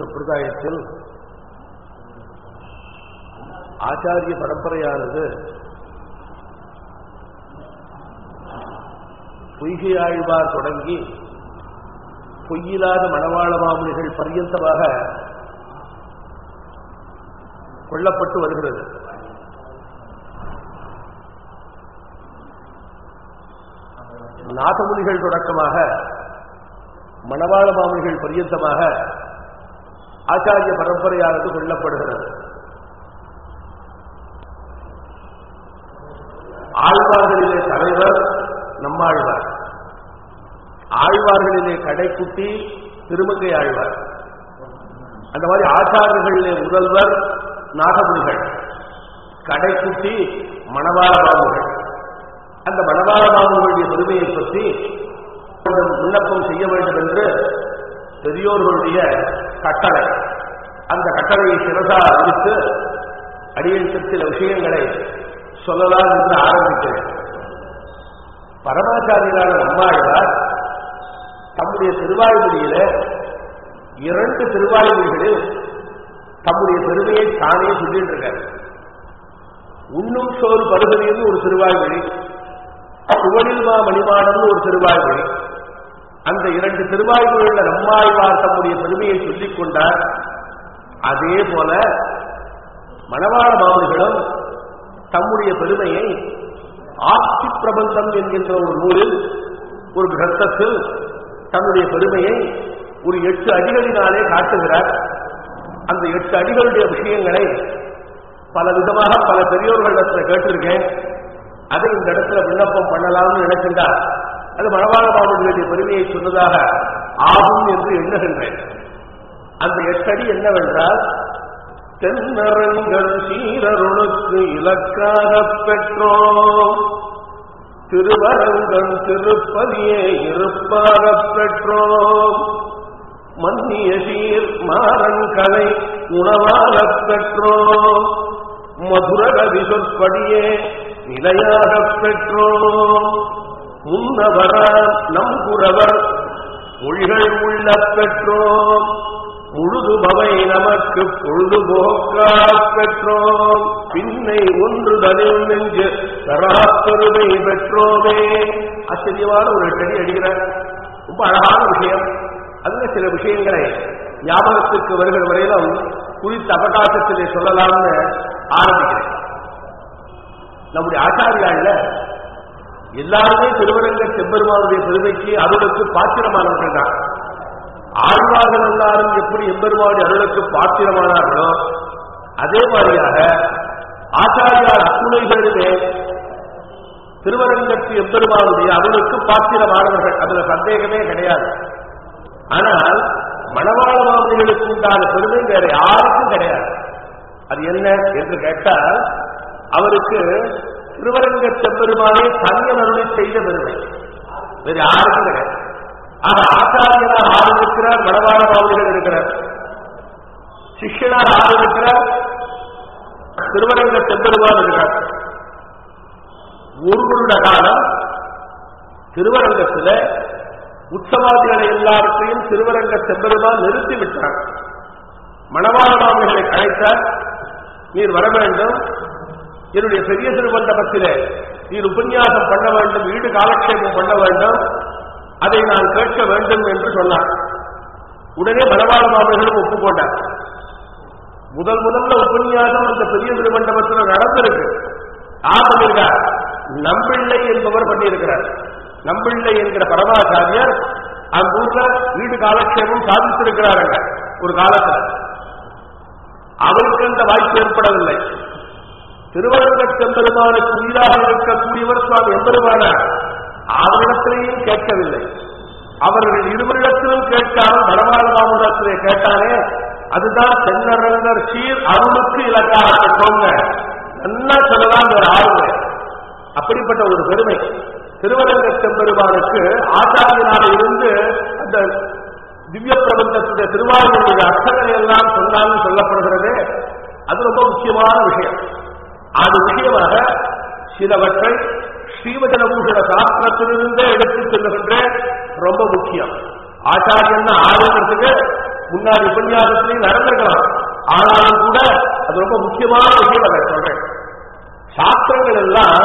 சம்பிரதாயத்தில் ஆச்சாரிய பரம்பரையானது பொய்கை ஆழ்வார் தொடங்கி பொய்யில்லாத மணவாள மாமுனிகள் பரியந்தமாக கொல்லப்பட்டு வருகிறது. நாதமுனிகள் தொடக்கமாக மணவாள மாமுனிகள் பரியந்தமாக ஆச்சாரிய பரம்பரையானது கொல்லப்படுகிறது. ஆழ்வார்களிலே தலைவர் நம்மாழ்வார். ஆழ்வார்களிலே கடைக்குட்டி திருமங்கை ஆழ்வார். அந்த மாதிரி ஆச்சாரியர்களிலே முதல்வர் நாகமுனிகள். கடைக்குட்டி மணவாள பாபுகள் அந்த மணவாள பாபுகளுடைய பெருமையை பற்றி விண்ணப்பம் செய்ய வேண்டும் என்று பெரியோர்களுடைய கட்டளை. அந்த கட்டளையை சிறதா அறிவித்து அடியெடுத்து சில விஷயங்களை சொல்லலாம் என்று ஆரம்பிக்கிறேன். பரமாச்சாரியரான நம்மாழ்வார் தம்முடைய திருவாய்மொழியில இரண்டு திருவாய்மொழிகளில் தம்முடைய பெருமையை தானே சொல்லிட்டு இருக்கார் உண்ணும் சோறு பருகலின்னு ஒரு திருவாய்மொழி புகழில் மணிமாடம்னு ஒரு திருவாய்மொழி அந்த இரண்டு திருவாய்மொழியில் நம்மாழ்வார் தம்முடைய பெருமையை சொல்லிக் கொண்டார். அதே போல மணவாள மாவர்களும் தம்முடைய பெருமையை ஆட்சி பிரபந்தம் என்கின்ற ஒரு நூலில் ஒரு கிரந்தத்தில் தன்னுடைய பெருமையை ஒரு எட்டு அடிகளினாலே காட்டுகிறார். அந்த எட்டு அடிகளுடைய விஷயங்களை பல விதமாக பல பெரியோர்களிடத்தில் கேட்டிருக்கேன். அதை இந்த இடத்துல விண்ணப்பம் பண்ணலாம்னு நினைக்கின்றார். அது மணவாள வேண்டிய பெருமையை சொன்னதாக ஆகும் என்று எண்ணுகின்றேன். அந்த எட்டடி என்னவென்றால் தென்னரங்கள் சீரருளுக்கு இலக்காக பெற்றோம். திருவரங்கன் திருப்பதியே இருப்பாக பெற்றோம். மன்னிய சீர் மாறன் கலை உணவாக பெற்றோம். மதுரகவி சொற்படியே நிலையாக பெற்றோம். முன்னவரான் நம்புறவர் மொழிகள் உள்ள பெற்றோம். முழுதுபவை நமக்கு பொழுதுபோக்கா பெற்றோம். பின்னை ஒன்று தனில் நெஞ்சு தராப்பெருமை பெற்றோமே. ஆச்சரியமான ஒரு செடி அடிக்கிறார் ரொம்ப அழகான விஷயம். அதுல சில விஷயங்களை ஞாபகத்துக்கு வருகிற வரையிலும் குறித்த அவகாசத்திலே சொல்லலாம்னு ஆரம்பிக்கிறேன். நம்முடைய ஆச்சாரியால எல்லாருமே திருவரங்க செம்பெருமானுடைய பெருமைக்கு அருளுக்கு பாத்திரமானவர்கள் தான். ஆழ்வார்கள் எல்லாரும் எப்படி எம்பெருமானுடைய அருளுக்கு பாத்திரமானார்களோ அதே மாதிரியாக ஆச்சாரியார் அத்துணைகளிலே திருவரங்கத்து எம்பெருமானுடைய அருளுக்கு பாத்திரமானவர்கள். அதுல சந்தேகமே கிடையாது. ஆனால் மணவாள மாமனிகளுக்கு உண்டான பெருமை வேற யாருக்கும் கிடையாது. அது என்ன என்று கேட்டால் அவருக்கு திருவரங்க செம்பெருமானே தனியன் அருளை செய்த பெருமை வேறு யாருக்கும் கிடையாது ஆக ஆச்சாரியனார் ஆறு இருக்கிறார் மணவாள மாமனிகள் இருக்கிறார். சிஷ்யனார் ஆறு இருக்கிறார் திருவரங்க செம்பெருமான் இருக்கிறார். ஒரு வருட காலம் திருவரங்கத்தில் உற்சவாதிகளை எல்லாவற்றையும் திருவரங்க செம்பெருமான் நிறுத்திவிட்டார் மணவாள மாமனிகளை அழைத்தார் நீர் வர வேண்டும். என்னுடைய பெரிய திருமண்டபத்திலே நீர் உபன்யாசம் பண்ண வேண்டும் வீடு காலக்ஷேபம் பண்ண வேண்டும். அதை நான் கேட்க வேண்டும் என்று சொன்னார். உடனே மணவாள மாமர்களும் ஒப்புக்கொண்டார். முதல் முதல்ல உபன்யாசம் அந்த பெரிய திருமண்டபத்தில் நடந்திருக்கு. யார் நம்பிள்ளை என்பவர் பண்ணியிருக்கிறார். நம்பிள்ளை என்கிற பரமாச்சாரியர் அந்த ஊர்ல வீடு காலக்ஷேபம் சாதித்திருக்கிறாருங்க ஒரு காலத்துல. அவருக்கு அந்த வாய்ப்பு ஏற்படவில்லை. திருவரங்க செம்பெருமானுக்கு உயிராக இருக்கக்கூடியவர் சுவாமி எம்பெருமானார் அவரிடத்திலேயும் கேட்கவில்லை. அவர்கள் இருவரிடத்திலும் கேட்டாலும் வடமாள மாமல்லத்திலே கேட்டாரே அதுதான் தென்னரங்கர் சீர் அருளுக்கு இலக்காக சொன்ன. நல்லா சொல்லலாம் ஒரு ஆளுமை அப்படிப்பட்ட ஒரு பெருமை. திருவரங்க செம்பெருமானுக்கு ஆச்சாரியனாக இருந்து அந்த திவ்ய பிரபந்தத்துடைய திருவாரூருடைய அர்த்தங்களை எல்லாம் சொன்னாலும் சொல்லப்படுகிறது. அது ரொம்ப முக்கியமான விஷயம். அது விஷயமாக சிலவற்றை ஸ்ரீவஜனபூஷண சாஸ்திரத்திலிருந்தே எடுத்துச் செல்லுகின்ற ரொம்ப முக்கியம். ஆச்சாரியன் ஆரோக்கியத்துக்கு முன்னாடி உபன்யாசத்திலையும் நடந்திருக்கலாம். ஆனாலும் கூட அது ரொம்ப முக்கியமான விஷயம் அதை சொல்றேன். சாஸ்திரங்கள் எல்லாம்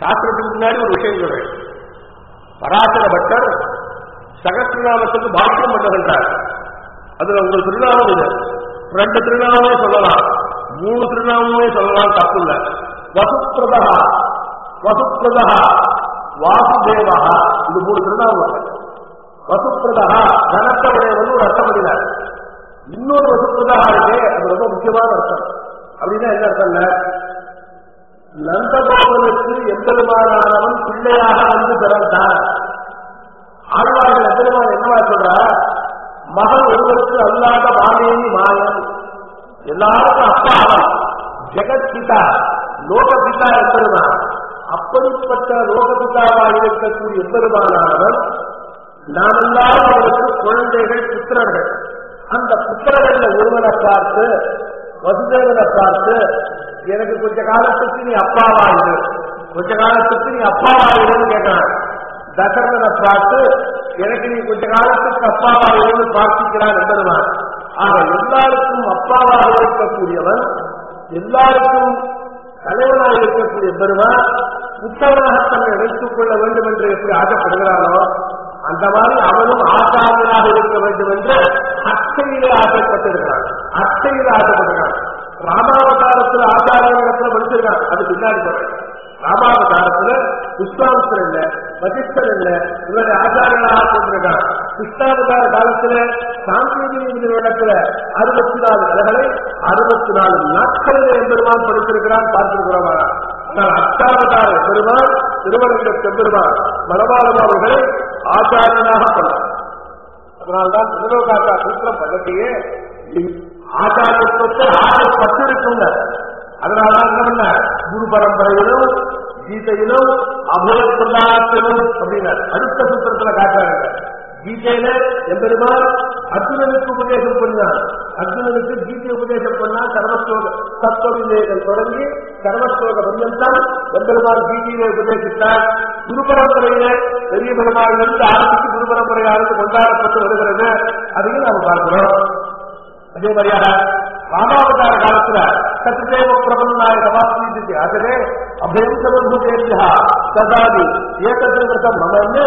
சாஸ்திரத்துக்கு முன்னாடி ஒரு விஷயம் சொல்றேன். பராசர பட்டர் சகசிரநாமத்துக்கு பாக்கியம் பண்ணுகின்றார் அதுல உங்கள் திருநாமம் இது. ரெண்டு திருநாமமே சொல்லலாம். மூணு திருநாமமே சொல்லலாம் தப்பு இல்லை வசுப்பிரதா வசுப்பிரதா வாசுதேவா இது மூணு திருநாமம் வசுப்பிரதா தனத்தவுடையவன் ஒரு அர்த்தம் பண்ணினார். இன்னொரு வசுப்பிரதா இருக்கே அது ரொம்ப முக்கியமான அர்த்தம். அப்படின்னா என்ன அர்த்தம் இல்ல நந்தகோபனுக்கு எம்பெருமானானவன் பிள்ளையாக வந்து பிறந்தான். ஆழ்வார்கள் எம்பெருமான் என்னவா சொல்ற மகன் ஒருவருக்கு அல்லாத மாமேனி மாயன். எல்லாருக்கும் அப்பா அவன் ஜெகத்பிதா லோகபிதா எம்பெருமான் அப்படிப்பட்ட லோகபிதாவாக இருக்கக்கூடிய எம்பெருமானானவன் நாம் எல்லாரும் அவருக்கு குழந்தைகள் புத்திரர்கள். அந்த புத்திரர்கள் ஒருவனை பார்த்து வசுதேவனை பார்த்து எனக்கு கொஞ்ச காலத்துக்கு நீ அப்பாவாயிரு கொஞ்ச காலத்துக்கு நீ அப்பாவாயிருன்னு கேட்கிறான் தசரதனை பார்த்து எனக்கு நீ கொஞ்ச காலத்துக்கு அப்பாவாயிருன்னு பிரார்த்திக்கிறான் என்பதுதான். ஆக எல்லாருக்கும் அப்பாவாக இருக்கக்கூடியவன் எல்லாருக்கும் தலைவனாக இருக்கக்கூடிய பெருமான் புத்தகனாக தன்னை வைத்துக் கொள்ள வேண்டும் என்று எப்படி ஆசைப்படுகிறானோ அந்த மாதிரி அவனும் ஆச்சாரியனாக இருக்க வேண்டும் என்று அச்சையிலே ஆசைப்பட்டிருக்கிறான். அச்சையிலே ஆசைப்படுகிறான் ராமாவதாரத்தில் ஆச்சாரியத்தில் படிச்சிருக்கான். அது பின்னாடி சொல்றேன் ராமாவதாரத்துல புஷ்பாவசர் இல்ல வசிஷ்டர் இல்ல இவரை ஆச்சாரியனாக கொண்டிருக்கான் கிருஷ்ணாவதார காலத்துல சாந்தினி இடத்துல அறுபத்தி நாலு கலைகளை அறுபத்தி நாலு நாட்களில் எம்பெருமான் படித்திருக்கிறான் பார்த்திருக்கிறோம் ஆனால் அஷ்டாவதார பெருமான் திருவரங்க செம்பெருமான் மலபாலம் அவர்களை ஆச்சாரியனாக பண்ணார் அதனால்தான் திருலோகாக்கா சூத்திரம் பதவியே ஆச்சாரியத்துவத்தை ஆசைப்பட்டிருக்குங்க அதனாலதான் என்ன பண்ண குரு பரம்பரையிலும் கீதையிலும் அபய அப்படின்னார். அடுத்த சூத்திரத்துல காட்டுறாங்க கீதையில எம்பெருமான் அர்ஜுனனுக்கு உபதேசம் பண்ணார். அர்ஜுனனுக்கு கீதை உபதேசம் பண்ணால் சர்வஸ்லோக தத்துவ விவேகம் தொடங்கி சர்வஸ்லோக பரியந்தான் எம்பெருமான் கீதையிலே உபதேசித்தார். குரு பரம்பரையில பெரிய பெருமாளிலிருந்து ஆரம்பித்து குரு பரம்பரையானது கொண்டாடப்பட்டு வருகிறது அதையும் நாம் பார்க்கிறோம். அதே மாதிரியாக ராமாவதார காலத்துல சத்யதேவ பிரபன்னாய சமாப்தி ஆகவே அபயம் சமர்புதேவியா சதாதி ஏகத்தில் விரதம் மமன்னு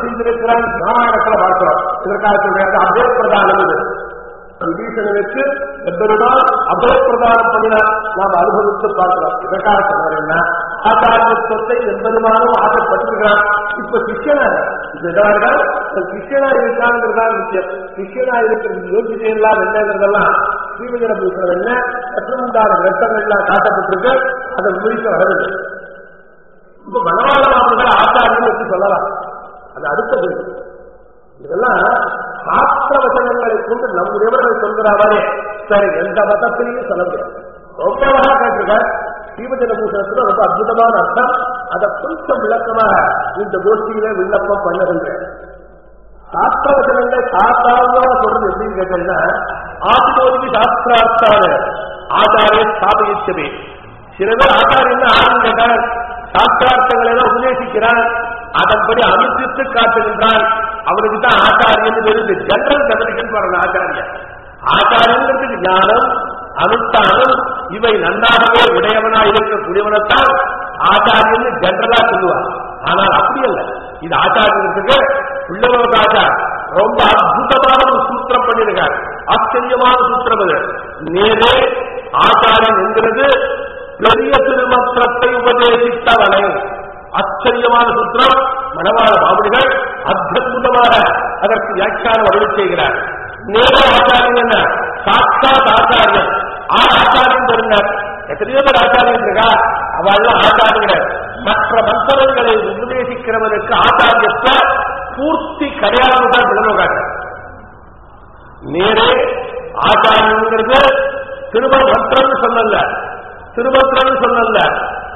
செய்திருக்கிறான் ராமாயணத்துல பார்க்கிறோம். இதற்காக சொல்றாங்க அபய பிரதானம் இது. விபீஷணனுக்கு எப்பெருமாள் அபய பிரதானம் பண்ணினார்? நாம் அனுபவித்து பார்க்கிறோம். இதற்காக சொல்றாரு என்ன? ஆச்சாரியத்துவத்தை எம்பெருமானும் ஆசைப்பட்டிருக்கிறான் இப்ப சிஷ்யனா இதுதான் சிஷ்யனா இருக்காங்கிறதா முக்கியம். சிஷ்யனா இருக்கிறது யோசிச்சை எல்லாம் என்னங்கிறதெல்லாம் ஸ்ரீமதிர பூஷணம் என்ன? மற்றும் ரத்தங்கள் எல்லாம் காட்டப்பட்டிருக்கு. அதை முடிக்க வரவில்லை இப்ப மனவாளமானவர்கள் ஆச்சாரியம் என்று சொல்லலாம். அது அடுத்தது. இதெல்லாம் சாஸ்திர வசனங்களை கொண்டு நம்முடையவர்கள் சொல்கிறாரே சரி எந்த மதத்திலையும் சொல்ல முடியாது. ரொம்ப அழகா கேட்டிருக்க ஸ்ரீமதிர பூஷணத்துல ரொம்ப அற்புதமான அர்த்தம். அதை கொஞ்சம் விளக்கமாக இந்த கோஷ்டியில விண்ணப்பம் பண்ணுகின்றேன். சாஸ்திர வசனங்களை சாஸ்திரமா சொல்றது எப்படின்னு கேட்டீங்கன்னா ஆசிரோதிக்கு சாஸ்திரார்த்தான ஆச்சாரிய ஸ்தாபிச்சவே சில பேர் ஆச்சாரியன்னு ஆரம்பம் சாஸ்திரார்த்தங்களை எல்லாம் உபதேசிக்கிறான் அதன்படி அனுப்பித்து காட்டுகின்றான் அவனுக்கு தான் ஆச்சாரியன் தெரிந்து. ஜெனரல் டெபினிஷன் வரணும் ஆச்சாரியன் ஆச்சாரியங்கிறதுக்கு ஞானம் அனுஷ்டானம். இவை நன்றாகவே உடையவனா இருக்கக்கூடியவனைத்தான் ஆச்சாரியன் ஜெனரலா சொல்லுவார். ஆனால் அப்படி அல்ல. இது ஆச்சாரியத்துக்கு உள்ளவனுக்காச்சார் ரொம்ப அற்புதமான ஒரு சூத்திரம் பண்ணியிருக்கார். ஆச்சரியமான சூத்திரம் அது. நேரே ஆச்சாரம் என்கிறது பெரிய திருமந்திரத்தை உபதேசித்தவனை. ஆச்சரியமான சுத்திரம் மணவாள பாபுடிகள் அற்புதமாக அதற்கு வியாக்கியானம் அருள் செய்கிறார். நேர ஆச்சாரியன் என்ன? சாட்சாத் ஆச்சாரியன் ஆறு ஆச்சாரியன் தெரிந்தார். எத்தனையோ பேர் ஆச்சாரியன் இருக்கா? அவெல்லாம் ஆச்சாரியர்கள் மற்ற மந்திரங்களை உபதேசிக்கிறவனுக்கு ஆச்சாரியத்தை பூர்த்தி கிடையாதுதான் விளம்பரம் நேரே ஆச்சாரியங்கிறது திருமந்திரம் சொல்லல. திருமந்திரம் சொல்லல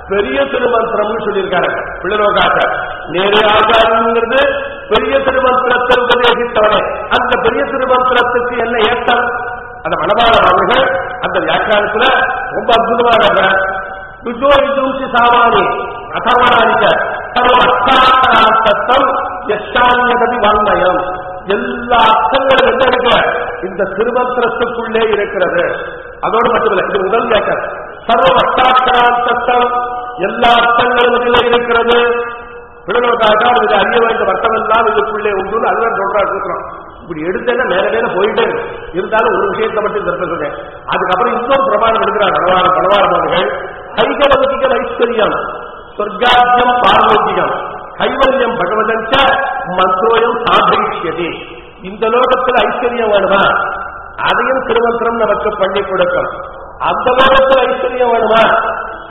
பெரிய திருமந்திரம் சொல்லியிருக்காரு. பிள்ளரோகாச்சார் நேரே ஆச்சாரியங்கிறது பெரிய திருமந்திரத்தை உபதேசித்தவனே. அந்த பெரிய திருமந்திரத்துக்கு என்ன ஏற்றம்? அந்த மனபால அவர்கள் அந்த வியாக்கியானத்துல ரொம்ப அற்புதமாக விஜோ விஜூசி சாமானி அசர்வனானிக்க சர்வ அர்த்தாந்தம் யஷான்யதபி வாங்மயம் எல்லா அர்த்தங்களும் என்ன இருக்கு? இந்த திருமந்திரத்துக்குள்ளே இருக்கிறது. அதோடு மட்டுமில்லை இது முதல் கேட்க சர்வ சட்டம் எல்லா அர்த்தங்களும் இதில் இருக்கிறது. பிள்ளைகளுக்காக இது அறிய வேண்டிய வர்த்தம் எல்லாம் இதுக்குள்ளே உண்டு. அதுதான் சொல்றா இருக்கிறோம் இப்படி எடுத்தேன்னா நேர நேரம் போயிட்டே இருந்தாலும் ஒரு விஷயத்தை மட்டும் தெரிஞ்சுக்கிறேன் அதுக்கப்புறம் இன்னொரு பிரமாணம் எடுக்கிறார் பலவார பலவாரமானவர்கள் கைகலவதிக ஐஸ்வர்யம் சொர்க்காத்தியம் பார்வோத்தியம் கைவல்யம் பகவதஞ்ச மந்திரோயம் சாதரிஷ்யதி இந்த லோகத்தில் ஐஸ்வர்யம் வேணுமா? அதையும் திருமந்திரம் நமக்கு பண்ணி கொடுக்கும். அந்த லோகத்தில் ஐஸ்வர்யம் வேணுமா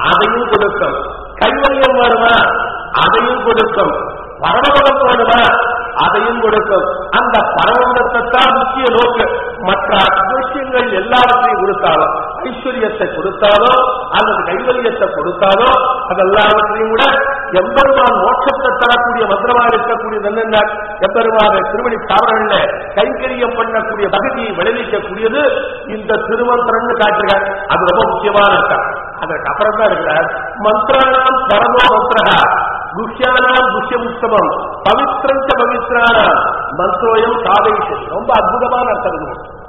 அதையும் கொடுக்கும். கைவரியம் வேணுமா அதையும் கொடுக்கும். பரமபதம் வேணுமா அதையும் கொடுக்கும். அந்த பரமபதத்தை தான் முக்கிய நோக்கு. மற்ற விஷயங்கள் எல்லாவற்றையும் கொடுத்தாலும் ஐஸ்வர்யத்தை கொடுத்தாலோ அல்லது கைவல்யத்தை கொடுத்தாலோ அதெல்லாவற்றையும் கூட எம்பெருமான் மோட்சத்தை தரக்கூடிய மந்திரமாக இருக்கக்கூடிய என்னென்ன எம்பெருமான திருவடி தாவரங்கள்ல கைங்கரியம் பண்ணக்கூடிய பகுதியை விளைவிக்கக்கூடியது இந்த திருமந்திரம்னு காட்டுகிறார் அது ரொம்ப முக்கியமான அர்த்தம் அதற்கு அப்புறம் தான் இருக்கிறார். மந்திராணாம் பரமோ மந்திரகா குஷ்யானாம் குஷ்யமுத்தமம் பவித்ரஞ்ச பவித்ரானாம். மந்திரோயம் சாதயிஷம் ரொம்ப அற்புதமான அர்த்தம்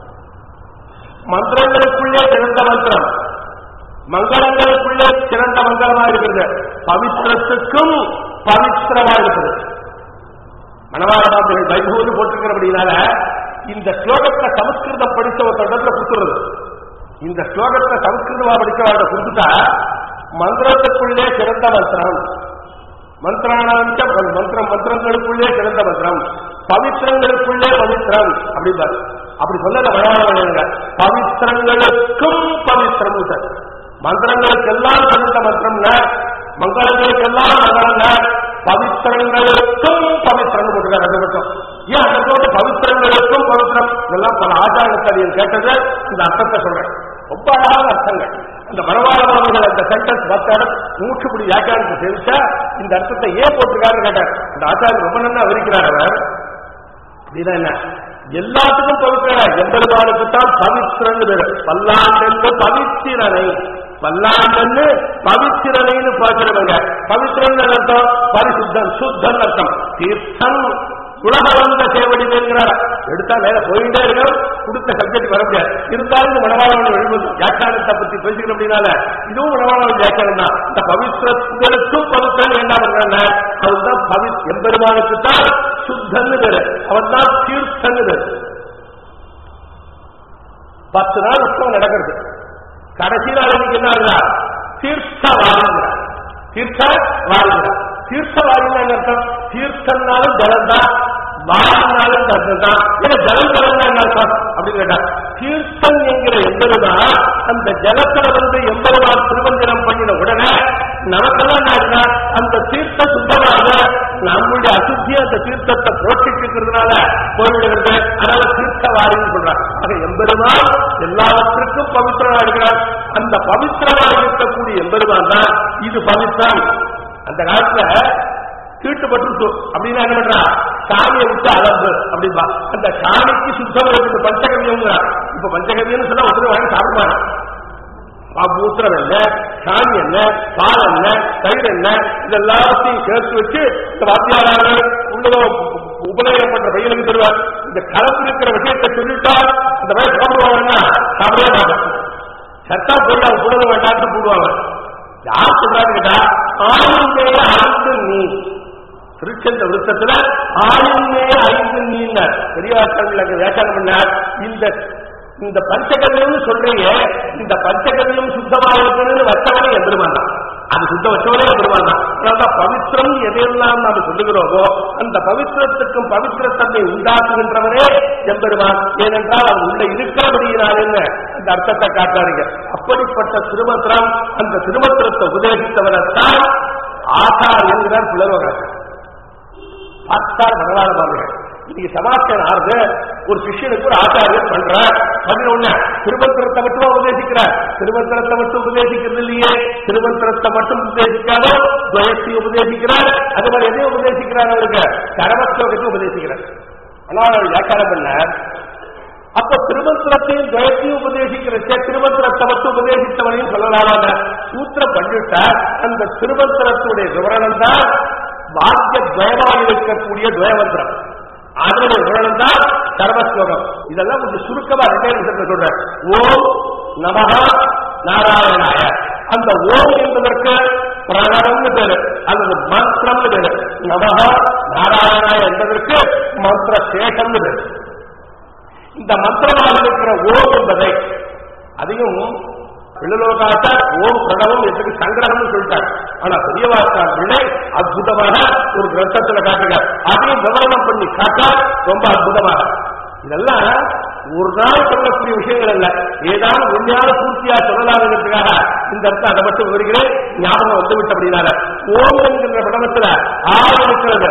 மந்திரங்களுக்குள்ளே சிறந்த மந்திரம். மங்களங்களுக்குள்ளே சிறந்த மங்களமா இருக்கிறது. பவித்திரத்துக்கும் பவித்திரமா இருக்குது மனவாளபாபுகள் வைபவன்னு போட்டிருக்கிறபடினால இந்த ஸ்லோகத்தை சமஸ்கிருதம் படித்த ஒரு தொடர்ல கொடுத்துறது இந்த ஸ்லோகத்தை சமஸ்கிருதமா படிச்சவாட கொடுத்துட்டா மந்திரத்துக்குள்ளே சிறந்த மந்திரம். மந்திரானாந்த மந்திரம் மந்திரங்களுக்குள்ளே சிறந்த மந்திரம். பவித்திரங்களுக்குள்ளே பவித்திரம் அப்படிம்பாரு. அப்படி சொன்னதை மனவாளங்க பவித்திரங்களுக்கும் பவித்திரம் சார் மந்திரங்களுக்கெல்லாம் சிறந்த மந்திரம்னா மங்களங்களுக்கெல்லாம் மங்களம்னா பவித்திரங்களுக்கும் பவித்திரம் போட்டுக்காரு அந்த மட்டும் ஏன் அந்த பவித்திரங்களுக்கும் பவித்திரம்? இதெல்லாம் பல ஆச்சாரத்தறியல் கேட்டது இந்த அர்த்தத்தை சொல்றேன். ரொம்ப அழகான அர்த்தங்கள். அந்த மனவாளமானவர்கள் அந்த சென்டென்ஸ் பத்தாரு இடம் நூற்றுப்படி வியாக்கியானத்தை தெரிவிச்சா இந்த அர்த்தத்தை ஏன் போட்டிருக்காருன்னு கேட்டார். இந்த ஆச்சாரம் ரொம்ப நல்லா விரிக்கிறார் அவர். அப்படின்னா என்ன? எல்லாத்துக்கும் பவித்திரனா? எம்பெருமானுக்கு தான் பவித்திரன்னு பேரு. பல்லாண்டென்று பவித்திரனை. பல்லாண்டன்னு பவித்திரனைன்னு பார்க்கிறவங்க பவித்திரன் அர்த்தம்? பரிசுத்தன் சுத்தன் அர்த்தம். தீர்த்தம் உலக வந்த சேவடிங்கிறார் எடுத்தா மேல போயிட்டே இருக்கும் கொடுத்த சப்ஜெக்ட் வர முடியாது. இருந்தாலும் இந்த மனவாளவன் எழுபது வியாக்கியானத்தை பத்தி பேசிக்கணும் அப்படின்னால இதுவும் மனவாளவன் வியாக்கியானம் தான். இந்த பவித்திரங்களுக்கும் பவித்திரன் என்ன பண்றாங்க அவன் தான் பவி எம்பெருமானுக்கு தான் சுத்தன்னு பேரு. அவன் தான் தீர்த்தன்னு பேரு. பத்து நாள் உற்சவம் நடக்கிறது. கடைசியில் நாள் இன்னைக்கு என்ன ஆகுறா தீர்த்த வாரிங்கிறார் தீர்த்த வாரிங்கிறார் தீர்த்த அர்த்தம்? தீர்த்தம்னாலும் ஜலம் தான் வாரினாலும் ஜலம் தான் ஏன்னா ஜலம் ஜலம் என்ன அர்த்தம்? அப்படின்னு கேட்டா தீர்த்தம் என்கிற எம்பெருதான் அந்த ஜலத்துல வந்து எம்பெருமான் திருவஞ்சனம் பண்ணின உடனே நமக்கெல்லாம் என்ன அந்த தீர்த்த சுத்தமாக நம்முடைய அசுத்தி அந்த தீர்த்தத்தை போட்டிருக்கிறதுனால போய்விடுகிறது அதனால தீர்த்த வாரின்னு சொல்றாங்க. ஆக எம்பெருமான் எல்லாவற்றிற்கும் பவித்திரமா இருக்கிறார். அந்த பவித்திரமா இருக்கக்கூடிய எம்பெருமான் தான் இது பவித்திரம் அந்த காலத்துல தீட்டுப்பட்டு அப்படின்னா என்ன பண்றா? சாமியை விட்டு அலம்பு அப்படின்பா அந்த சாமிக்கு சுத்தம் இருக்குது பஞ்சகவியம் இப்ப பஞ்சகவியம்னு சொன்னா ஒருத்தர் வாங்கி சாப்பிடுவாங்க மூத்திரம் என்ன சாமி என்ன பால் என்ன தயிர் என்ன இதெல்லாத்தையும் சேர்த்து வச்சு இந்த வாத்தியாளர்கள் உள்ளதோ உபநயனம் பண்ற பையனுக்கு தருவார். இந்த கலந்து இருக்கிற விஷயத்தை சொல்லிட்டா இந்த மாதிரி சாப்பிடுவாங்கன்னா சாப்பிடவே மாட்டாங்க சட்டா போட்டு அவங்க கொடுக்க வேண்டாம்னு போடுவாங்க. யார் சொல்றாங்க கேட்டா ஆயுமே ஐந்து நீ. திருச்செந்த விருத்தத்துல ஆயுமே ஐந்து நீன்னார் பெரியவாசர்கள் வியாக்கியானம் பண்ணார். இந்த இந்த பஞ்சகவியம் சொல்றீங்க இந்த பஞ்சக சுத்தமாக இருக்கிறது வச்சவனே எம்பெருமான் தான் அது சுத்த வச்சவனே எம்பெருமான் தான் அதான் பவித்திரம் எதையெல்லாம் நாம் சொல்லுகிறோமோ அந்த பவித்திரத்துக்கும் பவித்திரத்தன்மை உண்டாக்குகின்றவரே எம்பெருமான். ஏனென்றால் அது உள்ள இருக்கிறபடியினால அந்த அர்த்தத்தை காட்டாருங்க அப்படிப்பட்ட திருமந்திரம் அந்த திருமந்திரத்தை உபதேசித்தவரைத்தான் ஆசார் என்கிறார் புலவர்கள். வரலாறு பாருங்க. இன்னைக்கு சமாச்சாரம் ஆறுது. ஒரு சிஷ்யனுக்கு ஒரு ஆச்சாரியர் பண்றார். பதினொன்னு திருமந்திரத்தை மட்டும் உபதேசிக்கிறார். திருமந்திரத்தை மட்டும் உபதேசிக்கிறது இல்லையே. திருமந்திரத்தை மட்டும் உபதேசிக்காத துவயத்தை உபதேசிக்கிறார். அது மாதிரி எதையும் உபதேசிக்கிறார் அவருக்கு. கரமஸ்லோகத்தை உபதேசிக்கிறார். ஆனால் அவர் வியாக்காரம் பண்ணார். அப்ப திருமந்திரத்தையும் துவயத்தையும் உபதேசிக்கிற திருமந்திரத்தை மட்டும் உபதேசித்தவனையும் சொல்லலாமான சூத்திரம் பண்ணிவிட்டார் அந்த திருமந்திரத்துடைய விவரணம் தான் வாக்கிய துவயமாக இருக்கக்கூடிய துவயமந்திரம். அதனுடைய விவரணம் தான் சர்வஸ்லோகம் இதெல்லாம் கொஞ்சம் சுருக்கமா ரெண்டே நிமிஷத்துல சொல்றேன். ஓம் நமகா நாராயணாய. அந்த ஓம் என்பதற்கு பிரணவம்னு பேரு. அல்லது மந்திரம்னு பேரு. நமகா நாராயணாய என்பதற்கு மந்திர சேஷம்னு பேரு. இந்த மந்திரமாக இருக்கிற ஓம் என்பதை அதையும் பிள்ளலோகாட்ட ஓம் பிரணவம் எதுக்கு சங்கிரகம்னு சொல்லிட்டார். ஆனா பெரியவாச்சார் பிள்ளை அற்புதமான ஒரு கிரந்தத்துல காட்டுங்க அதையும் விவரணம் பண்ணி காட்டா ரொம்ப அற்புதமாக. இதெல்லாம் ஒரு நாள் சொல்லக்கூடிய விஷயங்கள் அல்ல. ஏதாவது உண்மையான பூர்த்தியா சொல்லலாம்ங்கிறதுக்காக இந்த இடத்துல அதை மட்டும் வருகிறேன் ஞாபகம் வந்து விட்ட அப்படின்னால ஓம் என்கின்ற படமத்துல ஆறு இருக்கிறது.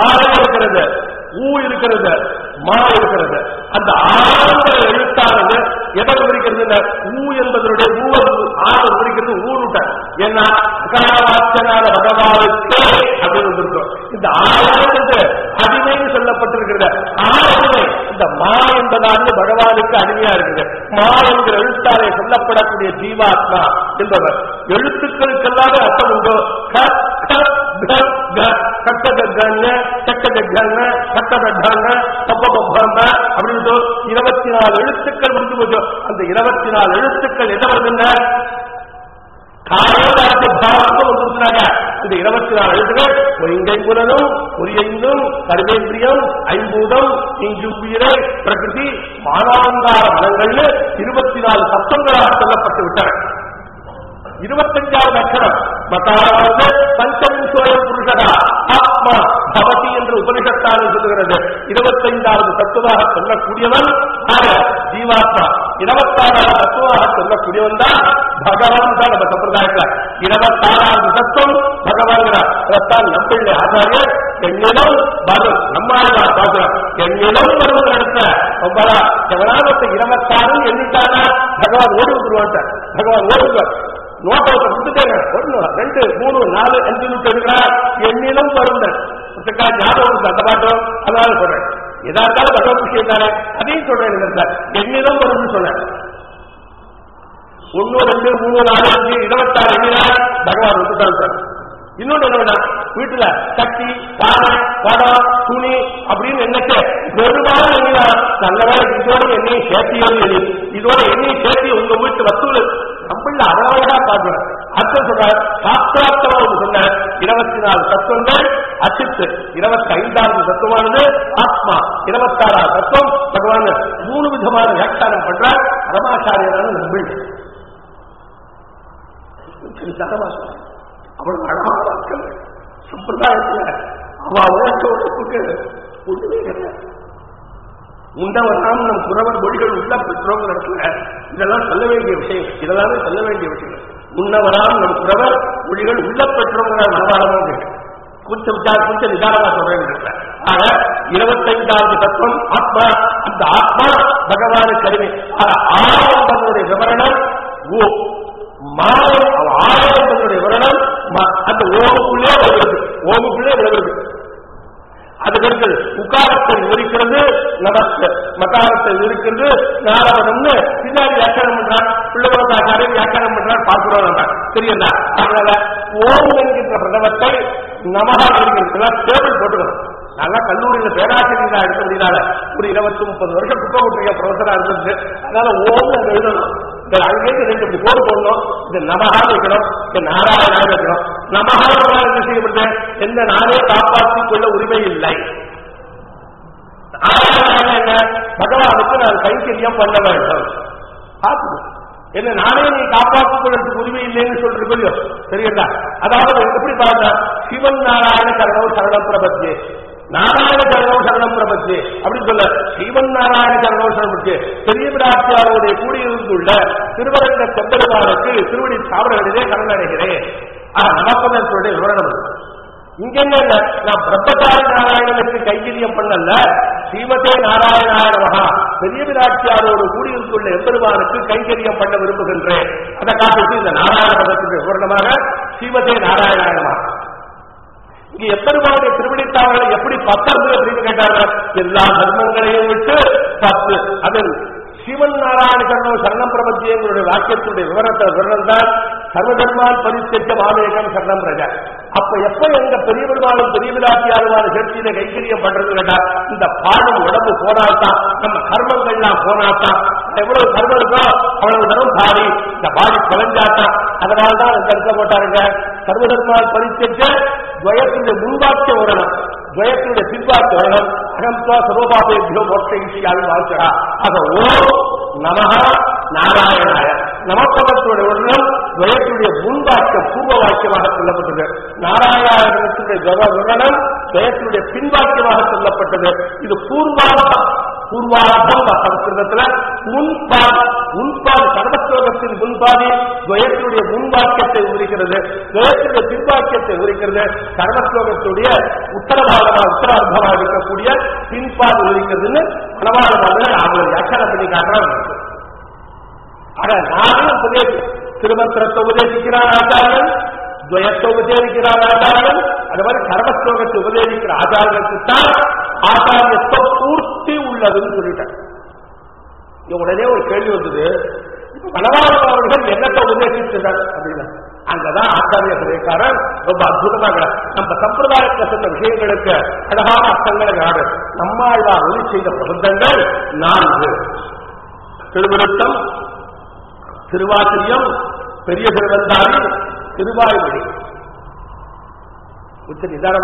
ஆறு இருக்கிறது. ஊ இருக்கிறது. மா இருக்கிறது. அந்த ஆறு எழுத்தானது எதை குறிக்கிறது ஊ என்பதனுடைய ஊவர் ஆறு பிடிக்கிறது ஊருட்ட ஏன்னா அகாரவாச்சனால பகவானுக்கு அப்படின்னு வந்திருக்கும் இந்த ஆயிரத்து அடிமைன்னு சொல்லப்பட்டிருக்கிறது. ஆறாவது இந்த மா என்பதானது பகவானுக்கு அடிமையா இருக்குது. மா என்கிற எழுத்தாலே சொல்லப்படக்கூடிய ஜீவாத்மா என்பவர். எழுத்துக்களுக்கெல்லாம் அர்த்தம் உண்டோ. கட்டதக்காங்க கட்டதக்காங்க கட்டதக்காங்க தப்பபப்பாங்க அப்படின்னு இருபத்தி நாலு எழுத்துக்கள் முடிஞ்சு போச்சு. அந்த இருபத்தி நாலு எழுத்துக்கள் என்ன வருதுங்க காரணத்தை பாவத்தும் வந்திருக்கிறாங்க இந்த இருபத்தி நாலு எழுத்துக்கள் ஒரு இங்கைங்குலனும் ஒரு ஐந்தும் கருவேந்திரியம் ஐம்பூதம் இங்கு உயிரை பிரகிருதி மானாங்கார மனங்கள்னு இருபத்தி நாலு சத்தங்களாக சொல்லப்பட்டு விட்டன. இருபத்தஞ்சாவது அக்ஷரம். மகாராஜ பஞ்சவிசோயம் புருஷகா ஆத்மா பவதி என்று உபனிஷத்தால் சொல்லுகிறது. இருபத்தைந்தாவது தத்துவாக சொல்லக்கூடியவன் ஜீவாத்மா. இருபத்தாறாவது தத்துவாக சொல்லக்கூடியவன் தான் பகவான் தான் நம்ம சம்பிரதாயத்தில். இருபத்தாறாவது தத்துவம் பகவான் அதத்தான் நம்பிள்ளை ஆச்சாரியர் எண்ணிலும் வரும் நம்மாழ்வார் பாசுரம் எண்ணிலும் வரும் நடத்த. ஒன்பதா எவனாவது இருபத்தாறு எண்ணிட்டானா? பகவான் ஓடி விட்டுருவான் பகவான் ஓடி நோட்டை கொடுத்துட்டேங்க. ஒண்ணு ரெண்டு மூணு நாலு அஞ்சு நூற்று எடுக்கிறார். எண்ணிலும் வருந்த ஞாபகம் இருக்கு அந்த பாட்டம் அதனால சொல்றேன். எதா இருந்தாலும் பகவத் விஷயம் தானே அதையும் சொல்றேன் இந்த எண்ணிலும் வரும்னு சொன்னேன் ஒன்னு ரெண்டு மூணு நாலு அஞ்சு இருபத்தாறு எண்ணினா பகவான் வந்துட்டான் சார். இன்னொன்று என்னன்னா வீட்டுல சட்டி பானை படம் துணி அப்படின்னு என்னச்சு பெரும்பாலும் எண்ணினா நல்லவேளை இதோட எண்ணெயும் சேர்த்தியோ எண்ணி இதோட எண்ணெயும் சேர்த்தி உங்க வீட்டு வசூல் அவ்வளவுதான் பார்க்கிறோம் அர்த்தம் சொல்ற ஒன்று சொன்ன இருபத்தி நாலு தத்துவங்கள் அசித்து இருபத்தி ஐந்தாவது தத்துவமானது ஆத்மா இருபத்தாறாவது தத்துவம் பகவான் மூணு விதமான வியாக்கியானம் பண்றார். பரமாச்சாரியரான நம்பிள் அவ்வளவு அழகான வாக்கள் சம்பிரதாயத்துல அவ உழைச்ச உழைப்புக்கு ஒண்ணுமே கிடையாது உண்டவராம் நம் புறவர் மொழிகள் உள்ள பெற்றோங்க இடத்துல இதெல்லாம் சொல்ல வேண்டிய விஷயம் இதெல்லாமே சொல்ல வேண்டிய விஷயம். உன்னவராம் நம் புறவர் மொழிகள் உள்ள பெற்றோங்க மனவாளமும் கொஞ்சம் கொஞ்சம் நிதானமா சொல்றேன் ஆக இருபத்தைந்தாவது தத்துவம் ஆத்மா அந்த ஆத்மா ஜெகவான கருவி. ஆயிரம் தன்னுடைய விவரணம் ஓ மாதம் ஆரம்பனுடைய விவரணம் அந்த ஓமுக்குள்ளே வருகிறது ஓமுக்குள்ளே வருகிறது அதுக்கடுத்து உக்காரத்தை விவரிக்கிறது நமக்கு மகாரத்தை விவரிக்கிறது நாரவனம்னு பின்னாடி வியாக்கியானம் பண்றான் பிள்ளைவரத்தாக்காரே வியாக்கியானம் பண்றான் பார்க்கிறோம் நம்ம. தெரியல அதனால ஓம் என்கின்ற பிரதமத்தை நமகா என்கின்ற டேபிள் போட்டுக்கணும். நல்லா கல்லூரியில பேராசிரியரா எடுக்க முடியாத ஒரு இருபத்தி முப்பது வருஷம் குப்பகுட்டிய ப்ரொஃபஸரா இருந்தது அதனால ஓம் எழுதணும். அங்கேருந்து ரெண்டு இப்படி போடு போடணும். இந்த நமகா வைக்கணும் இந்த நாராயணா வைக்கணும் நமகா என்ன செய்யப்பட்ட எந்த நானே காப்பாற்றிக் கொள்ள உரிமை இல்லை என்ன? பகவானுக்கு நான் கைக்கரியம் பண்ண வேண்டும். பார்த்துக்கணும் என்ன நானே நீ காப்பாற்றிக் கொள்றதுக்கு உரிமை இல்லைன்னு சொல்றது இல்லையோ? சரியா அதாவது எப்படி பார்த்தா சிவன் நாராயண கரணம் சரணம் பிரபத்தி நாராயண கரணம் சரணம் பிரபத்தி அப்படின்னு சொல்ல சிவன் நாராயண கரணம் சரணம் பிரபத்தி பெரிய பிராட்சியாரோடைய கூடியிருந்துள்ள திருவரங்க செம்பெருமானுக்கு திருவடி சாவரங்களிலே கரணடைகிறேன் நமப்பதனுடைய விவரணம் இங்க என்ன நான் பிரம்மச்சாரி நாராயணனுக்கு கைங்கரியம் பண்ணல. ஸ்ரீமதே நாராயணாய மகா பெரிய விராட்சியாரோடு கூடியிருந்துள்ள எம்பெருமானுக்கு கைங்கரியம் பண்ண விரும்புகின்றேன். அதை காட்டுக்கு இந்த நாராயண பதத்துக்கு விவரணமாக ஸ்ரீமதே நாராயணாயணமா இங்க எப்பெருமானுடைய திருவிழித்தாவர்களை எப்படி பத்தது அப்படின்னு கேட்டாங்க. எல்லா தர்மங்களையும் விட்டு பத்து. அதில் சிவன் நாராயண சரணம் சரணம் பிரபத்தியங்களுடைய வாக்கியத்துடைய விவரத்தை விவரம் தான் சர்வதர்மால் பரிசெற்ற மாமேகம் சரணம் ரஜ. அப்ப எப்ப எங்க பெரியவர்களாலும் பெரியவிழாக்கியாருமான பெரிய விழாத்தியாருமான கைங்கரியம் பண்றது கேட்டா இந்த பாடும் உடம்பு போனாத்தான் நம்ம கர்மங்கள்லாம் போனாத்தான் எவ்வளவு கர்மம் இருக்கோ அவ்வளவு தரம் பாடி இந்த பாடி குறைஞ்சாத்தான் அதனால்தான் இந்த இடத்துல போட்டாருங்க. சர்வதர்மால் பரிசெற்ற துவயத்தினுடைய முன்பாக்கிய உரணம் துவயத்தினுடைய பின்பாக்கிய உரணம் அகம்தா சர்வபாபேபியோ மோட்சயிஷியாவி வாழ்க்கடா ஆக ஓ நமகா நாராயணாயன் நமப்பதத்துடைய உடனம் துவயத்துடைய முன்பாக்கியம் பூர்வ வாக்கியமாக சொல்லப்பட்டது நாராயணத்தினுடைய விவரணம் துவயத்தினுடைய பின்வாக்கியமாக சொல்லப்பட்டது. இது பூர்வார்த்தம். பூர்வார்த்தம் சம்ஸ்கிருதத்துல. முன்பால் முன்பால் சர்வஸ்லோகத்தின் முன்பாதி துவயத்தினுடைய முன்பாக்கியத்தை விவரிக்கிறது துவயத்தினுடைய பின்பாக்கியத்தை விவரிக்கிறது சர்வஸ்லோகத்துடைய உத்தரபாகமாக உத்தரார்த்தமாக இருக்கக்கூடிய பின்பால் விவரிக்கிறதுன்னு மனவாளமாக அவங்க வியாக்கியானம் பண்ணி காட்டுறாங்க ஆக நானும் திருமந்திரத்தை உபதேசிக்கிறார் ஆச்சாரன் துவயத்தை உபதேசிக்கிறார் ஆச்சாரன் அது மாதிரி கர்மஸ்லோகத்தை உபதேசிக்கிற ஆச்சாரியனுக்கு தான் பூர்த்தி உள்ளதுன்னு சொல்லிட்டேன் உடனே ஒரு கேள்வி வந்தது இப்ப மனவாளன் அவர்கள் என்னத்தை உபதேசிக்கிறார் அப்படின்னா அங்கதான் ஆச்சாரிய சபைக்காரன் ரொம்ப அற்புதமாக நம்ம சம்பிரதாயத்தில் சொன்ன விஷயங்களுக்கு அழகான அர்த்தங்களை நாடு நம்மாழ்வார் ஒளி செய்த பிரபந்தங்கள் நான்கு. திருவிருத்தம் திருவாசிரியம் பெரிய திருவந்தாரி திருவாய்மொழி. உச்ச நிதானம்